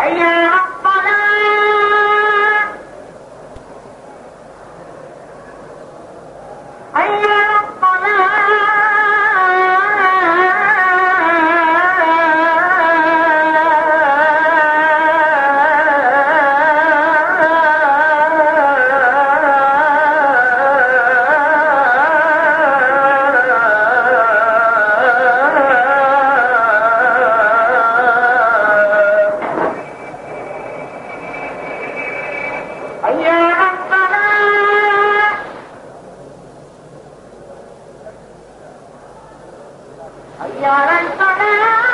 哎呀 يا ريتنا